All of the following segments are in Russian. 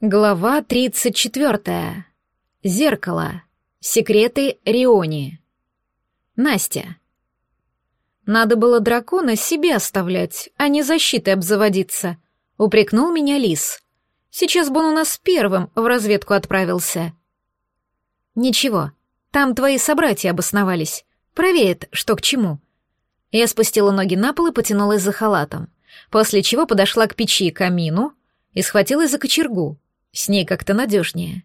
Глава 34. Зеркало. Секреты Риони. Настя. Надо было дракона себе оставлять, а не защитой обзаводиться, упрекнул меня лис. Сейчас бы он у нас первым в разведку отправился. Ничего, там твои собратья обосновались. Проверят, что к чему. Я спустила ноги на пол и потянулась за халатом, после чего подошла к печи и камину и схватилась за кочергу, с ней как-то надежнее.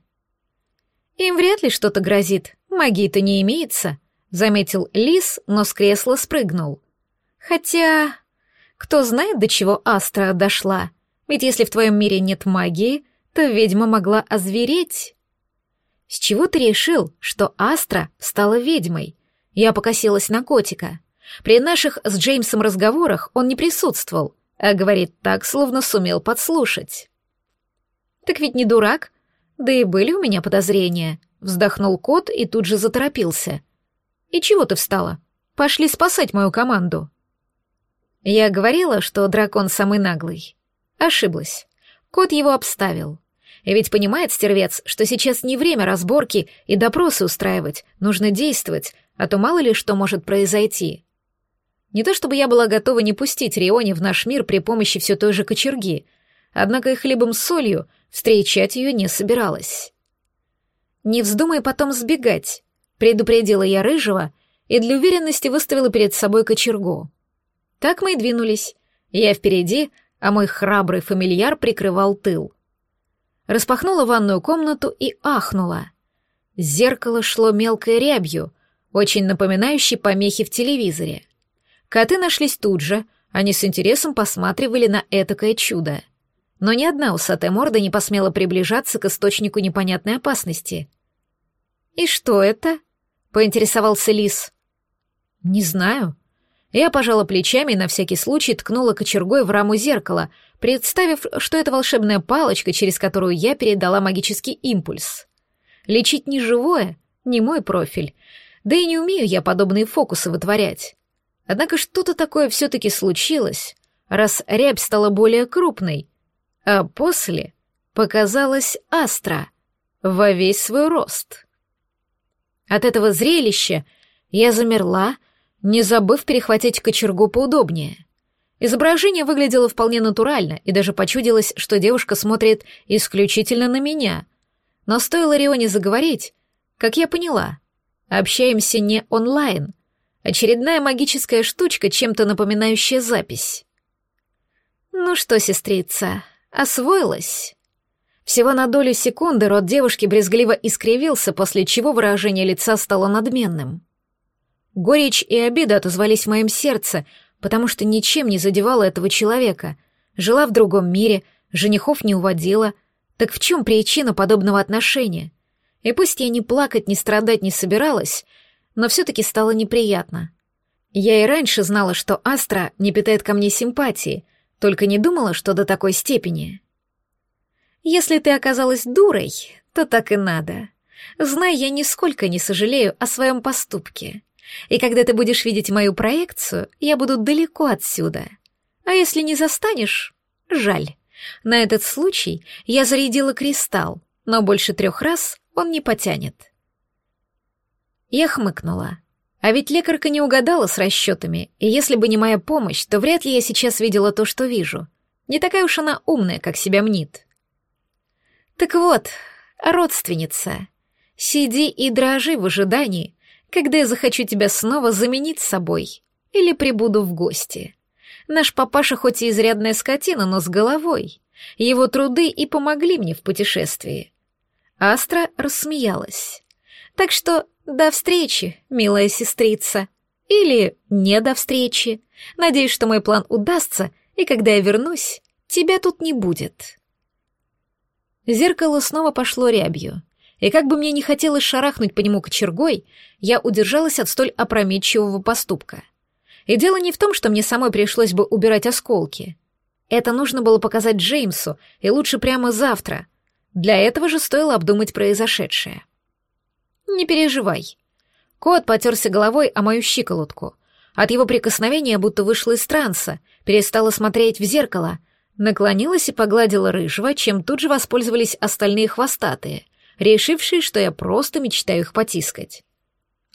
Им вряд ли что-то грозит, магии-то не имеется, заметил лис, но с кресла спрыгнул. Хотя, кто знает, до чего Астра дошла, ведь если в твоем мире нет магии, то ведьма могла озвереть. С чего ты решил, что Астра стала ведьмой? Я покосилась на котика. При наших с Джеймсом разговорах он не присутствовал, а говорит так, словно сумел подслушать. Так ведь не дурак. Да и были у меня подозрения. Вздохнул кот и тут же заторопился. И чего ты встала? Пошли спасать мою команду. Я говорила, что дракон самый наглый. Ошиблась. Кот его обставил. И ведь понимает стервец, что сейчас не время разборки и допросы устраивать, нужно действовать, а то мало ли что может произойти. Не то чтобы я была готова не пустить Рионе в наш мир при помощи все той же кочерги — однако и хлебом с солью встречать ее не собиралась. «Не вздумай потом сбегать», — предупредила я Рыжего и для уверенности выставила перед собой кочергу. Так мы и двинулись. Я впереди, а мой храбрый фамильяр прикрывал тыл. Распахнула ванную комнату и ахнула. Зеркало шло мелкой рябью, очень напоминающей помехи в телевизоре. Коты нашлись тут же, они с интересом посматривали на этакое чудо — но ни одна усатая морда не посмела приближаться к источнику непонятной опасности. «И что это?» — поинтересовался лис. «Не знаю». Я пожала плечами и на всякий случай ткнула кочергой в раму зеркала, представив, что это волшебная палочка, через которую я передала магический импульс. Лечить не живое, не мой профиль, да и не умею я подобные фокусы вытворять. Однако что-то такое все-таки случилось, раз рябь стала более крупной — а после показалась Астра во весь свой рост. От этого зрелища я замерла, не забыв перехватить кочергу поудобнее. Изображение выглядело вполне натурально, и даже почудилось, что девушка смотрит исключительно на меня. Но стоило Рионе заговорить, как я поняла, общаемся не онлайн. Очередная магическая штучка, чем-то напоминающая запись. «Ну что, сестрица, освоилась. Всего на долю секунды рот девушки брезгливо искривился, после чего выражение лица стало надменным. Горечь и обида отозвались в моем сердце, потому что ничем не задевала этого человека. Жила в другом мире, женихов не уводила. Так в чем причина подобного отношения? И пусть я ни плакать, ни страдать не собиралась, но все-таки стало неприятно. Я и раньше знала, что Астра не питает ко мне симпатии — только не думала, что до такой степени. Если ты оказалась дурой, то так и надо. Знай, я нисколько не сожалею о своем поступке. И когда ты будешь видеть мою проекцию, я буду далеко отсюда. А если не застанешь, жаль. На этот случай я зарядила кристалл, но больше трех раз он не потянет. Я хмыкнула. А ведь лекарка не угадала с расчетами, и если бы не моя помощь, то вряд ли я сейчас видела то, что вижу. Не такая уж она умная, как себя мнит. Так вот, родственница, сиди и дрожи в ожидании, когда я захочу тебя снова заменить собой или прибуду в гости. Наш папаша хоть и изрядная скотина, но с головой. Его труды и помогли мне в путешествии. Астра рассмеялась. Так что до встречи, милая сестрица. Или не до встречи. Надеюсь, что мой план удастся, и когда я вернусь, тебя тут не будет. Зеркало снова пошло рябью, и как бы мне не хотелось шарахнуть по нему кочергой, я удержалась от столь опрометчивого поступка. И дело не в том, что мне самой пришлось бы убирать осколки. Это нужно было показать Джеймсу, и лучше прямо завтра. Для этого же стоило обдумать произошедшее. — «Не переживай». Кот потерся головой о мою щиколотку. От его прикосновения будто вышла из транса, перестала смотреть в зеркало, наклонилась и погладила рыжего, чем тут же воспользовались остальные хвостатые, решившие, что я просто мечтаю их потискать.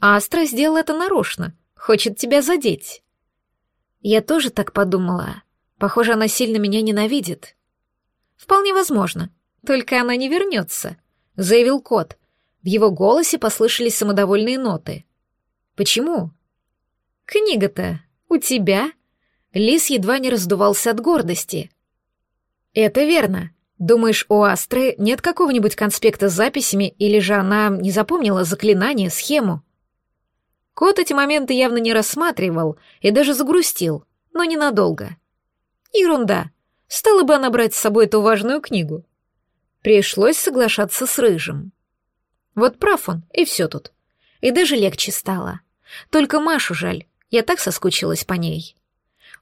Астра сделала это нарочно, хочет тебя задеть. Я тоже так подумала. Похоже, она сильно меня ненавидит. Вполне возможно, только она не вернется, заявил кот, в его голосе послышались самодовольные ноты. «Почему?» «Книга-то у тебя?» Лис едва не раздувался от гордости. «Это верно. Думаешь, у Астры нет какого-нибудь конспекта с записями, или же она не запомнила заклинание, схему?» Кот эти моменты явно не рассматривал и даже загрустил, но ненадолго. Ерунда. Стала бы она брать с собой эту важную книгу. Пришлось соглашаться с Рыжим. Вот прав он, и все тут. И даже легче стало. Только Машу жаль, я так соскучилась по ней.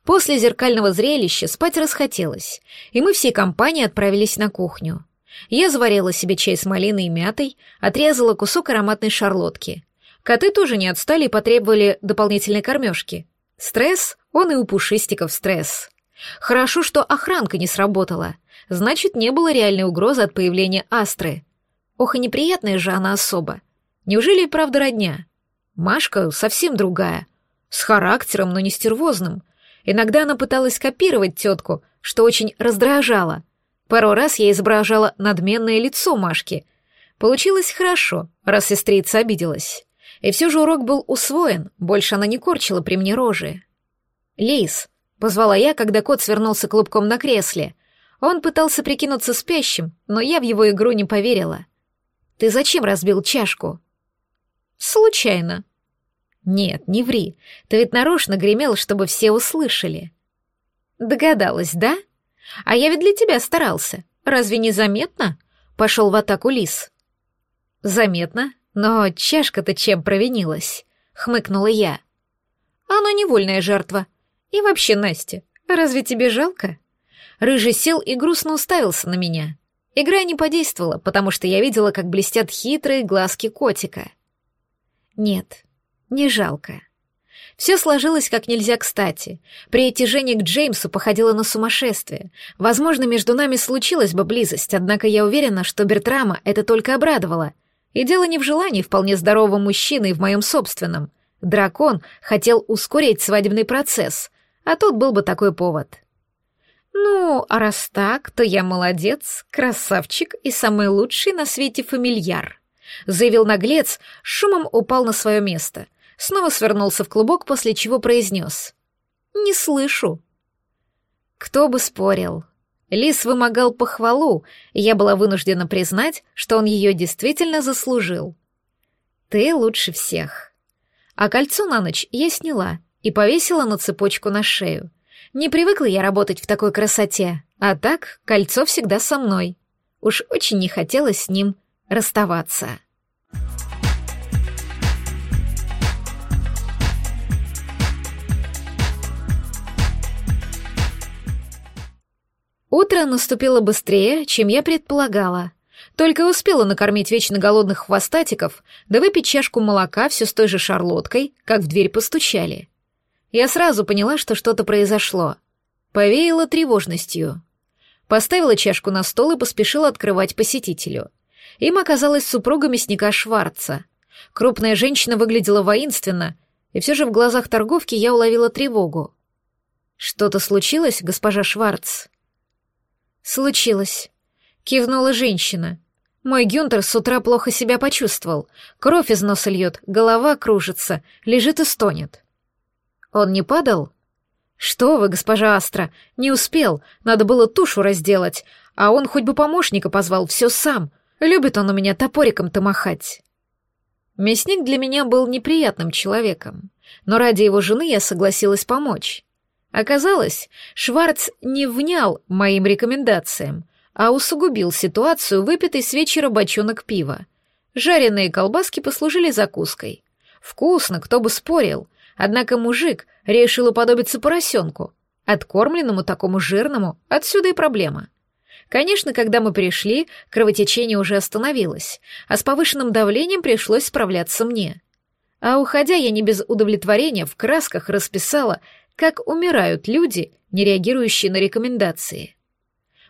После зеркального зрелища спать расхотелось, и мы всей компанией отправились на кухню. Я заварила себе чай с малиной и мятой, отрезала кусок ароматной шарлотки. Коты тоже не отстали и потребовали дополнительной кормежки. Стресс, он и у пушистиков стресс. Хорошо, что охранка не сработала. Значит, не было реальной угрозы от появления астры. Ох, и неприятная же она особа. Неужели и правда родня? Машка совсем другая. С характером, но не стервозным. Иногда она пыталась копировать тетку, что очень раздражало. Пару раз я изображала надменное лицо Машки. Получилось хорошо, раз сестрица обиделась. И все же урок был усвоен, больше она не корчила при мне рожи. «Лейс», — позвала я, когда кот свернулся клубком на кресле. Он пытался прикинуться спящим, но я в его игру не поверила. Ты зачем разбил чашку?» «Случайно». «Нет, не ври. Ты ведь нарочно гремел, чтобы все услышали». «Догадалась, да? А я ведь для тебя старался. Разве не заметно?» Пошел в атаку лис. «Заметно, но чашка-то чем провинилась?» — хмыкнула я. «Она невольная жертва. И вообще, Настя, разве тебе жалко?» Рыжий сел и грустно уставился на меня. Игра не подействовала, потому что я видела, как блестят хитрые глазки котика. Нет, не жалко. Все сложилось как нельзя кстати. Притяжение к Джеймсу походило на сумасшествие. Возможно, между нами случилась бы близость, однако я уверена, что Бертрама это только обрадовало. И дело не в желании вполне здорового мужчины и в моем собственном. Дракон хотел ускорить свадебный процесс, а тут был бы такой повод. «Ну, а раз так, то я молодец, красавчик и самый лучший на свете фамильяр», — заявил наглец, шумом упал на свое место, снова свернулся в клубок, после чего произнес. «Не слышу». Кто бы спорил. Лис вымогал похвалу, и я была вынуждена признать, что он ее действительно заслужил. «Ты лучше всех». А кольцо на ночь я сняла и повесила на цепочку на шею. Не привыкла я работать в такой красоте, а так кольцо всегда со мной. Уж очень не хотелось с ним расставаться. Утро наступило быстрее, чем я предполагала. Только успела накормить вечно голодных хвостатиков, да выпить чашку молока все с той же шарлоткой, как в дверь постучали. Я сразу поняла, что что-то произошло. Повеяло тревожностью. Поставила чашку на стол и поспешила открывать посетителю. Им оказалась супруга мясника Шварца. Крупная женщина выглядела воинственно, и все же в глазах торговки я уловила тревогу. «Что-то случилось, госпожа Шварц?» «Случилось», — кивнула женщина. «Мой Гюнтер с утра плохо себя почувствовал. Кровь из носа льет, голова кружится, лежит и стонет». Он не падал? Что вы, госпожа Астра, не успел. Надо было тушу разделать. А он хоть бы помощника позвал, все сам. Любит он у меня топориком-то махать. Мясник для меня был неприятным человеком, но ради его жены я согласилась помочь. Оказалось, Шварц не внял моим рекомендациям, а усугубил ситуацию выпитый с вечера бочонок пива. Жареные колбаски послужили закуской. Вкусно, кто бы спорил, Однако мужик решил уподобиться поросенку. Откормленному такому жирному отсюда и проблема. Конечно, когда мы пришли, кровотечение уже остановилось, а с повышенным давлением пришлось справляться мне. А уходя, я не без удовлетворения в красках расписала, как умирают люди, не реагирующие на рекомендации.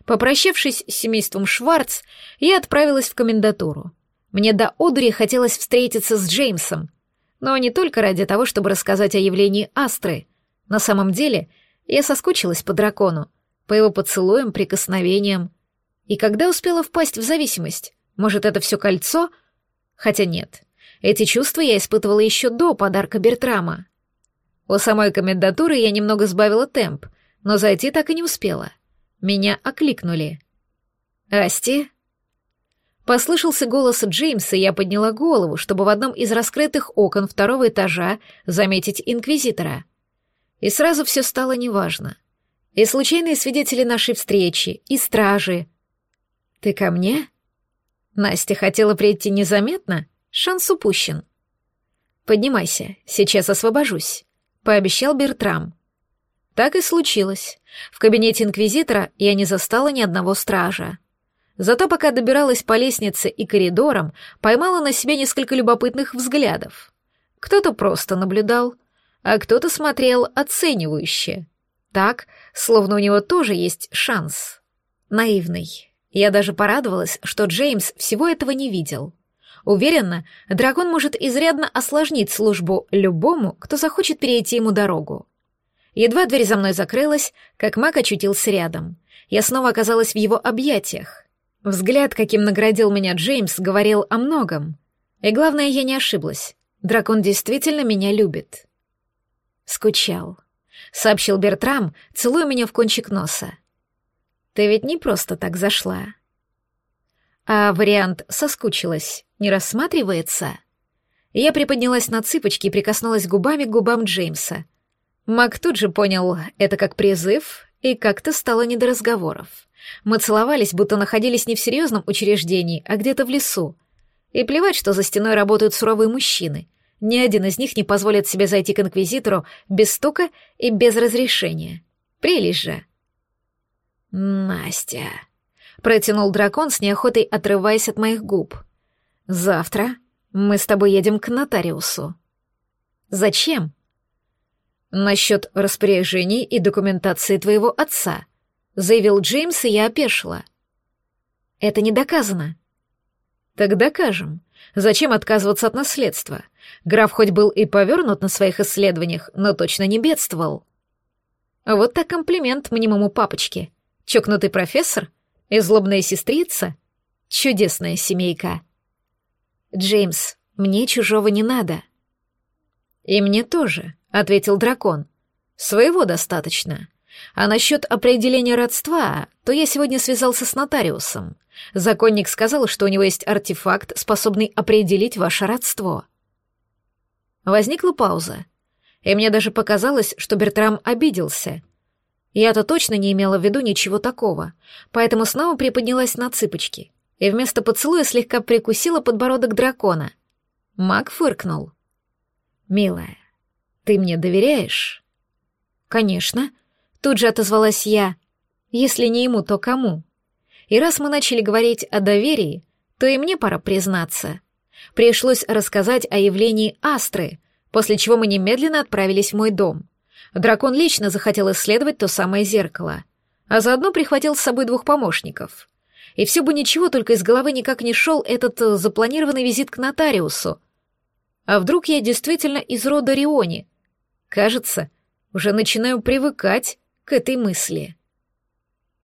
Попрощавшись с семейством Шварц, я отправилась в комендатуру. Мне до Одри хотелось встретиться с Джеймсом, но не только ради того, чтобы рассказать о явлении Астры. На самом деле, я соскучилась по дракону, по его поцелуям, прикосновениям. И когда успела впасть в зависимость? Может, это все кольцо? Хотя нет. Эти чувства я испытывала еще до подарка Бертрама. У самой комендатуры я немного сбавила темп, но зайти так и не успела. Меня окликнули. «Асти?» Послышался голос Джеймса, и я подняла голову, чтобы в одном из раскрытых окон второго этажа заметить инквизитора. И сразу все стало неважно. И случайные свидетели нашей встречи, и стражи. «Ты ко мне?» «Настя хотела прийти незаметно? Шанс упущен». «Поднимайся, сейчас освобожусь», — пообещал Бертрам. Так и случилось. В кабинете инквизитора я не застала ни одного стража. Зато пока добиралась по лестнице и коридорам, поймала на себе несколько любопытных взглядов. Кто-то просто наблюдал, а кто-то смотрел оценивающе. Так, словно у него тоже есть шанс. Наивный. Я даже порадовалась, что Джеймс всего этого не видел. Уверена, дракон может изрядно осложнить службу любому, кто захочет перейти ему дорогу. Едва дверь за мной закрылась, как маг очутился рядом. Я снова оказалась в его объятиях. Взгляд, каким наградил меня Джеймс, говорил о многом. И главное, я не ошиблась. Дракон действительно меня любит. Скучал. Сообщил Бертрам, целуя меня в кончик носа. Ты ведь не просто так зашла. А вариант «соскучилась» не рассматривается? Я приподнялась на цыпочки и прикоснулась губами к губам Джеймса. Мак тут же понял это как призыв и как-то стало не до разговоров. Мы целовались, будто находились не в серьезном учреждении, а где-то в лесу. И плевать, что за стеной работают суровые мужчины. Ни один из них не позволит себе зайти к инквизитору без стука и без разрешения. Прелесть же. «Настя», — протянул дракон с неохотой, отрываясь от моих губ. «Завтра мы с тобой едем к нотариусу». «Зачем?» «Насчет распоряжений и документации твоего отца», — заявил Джеймс, и я опешила. «Это не доказано». «Так докажем. Зачем отказываться от наследства? Граф хоть был и повернут на своих исследованиях, но точно не бедствовал». Вот так комплимент мнимому папочке. Чокнутый профессор и злобная сестрица. Чудесная семейка. «Джеймс, мне чужого не надо». «И мне тоже», — ответил дракон. «Своего достаточно. А насчет определения родства, то я сегодня связался с нотариусом. Законник сказал, что у него есть артефакт, способный определить ваше родство». Возникла пауза. И мне даже показалось, что Бертрам обиделся. Я-то точно не имела в виду ничего такого, поэтому снова приподнялась на цыпочки и вместо поцелуя слегка прикусила подбородок дракона. Маг фыркнул. «Милая, ты мне доверяешь? Конечно. Тут же отозвалась я. Если не ему, то кому? И раз мы начали говорить о доверии, то и мне пора признаться. Пришлось рассказать о явлении Астры, после чего мы немедленно отправились в мой дом. Дракон лично захотел исследовать то самое зеркало, а заодно прихватил с собой двух помощников. И все бы ничего, только из головы никак не шел этот э, запланированный визит к нотариусу. А вдруг я действительно из рода Риони, Кажется, уже начинаю привыкать к этой мысли.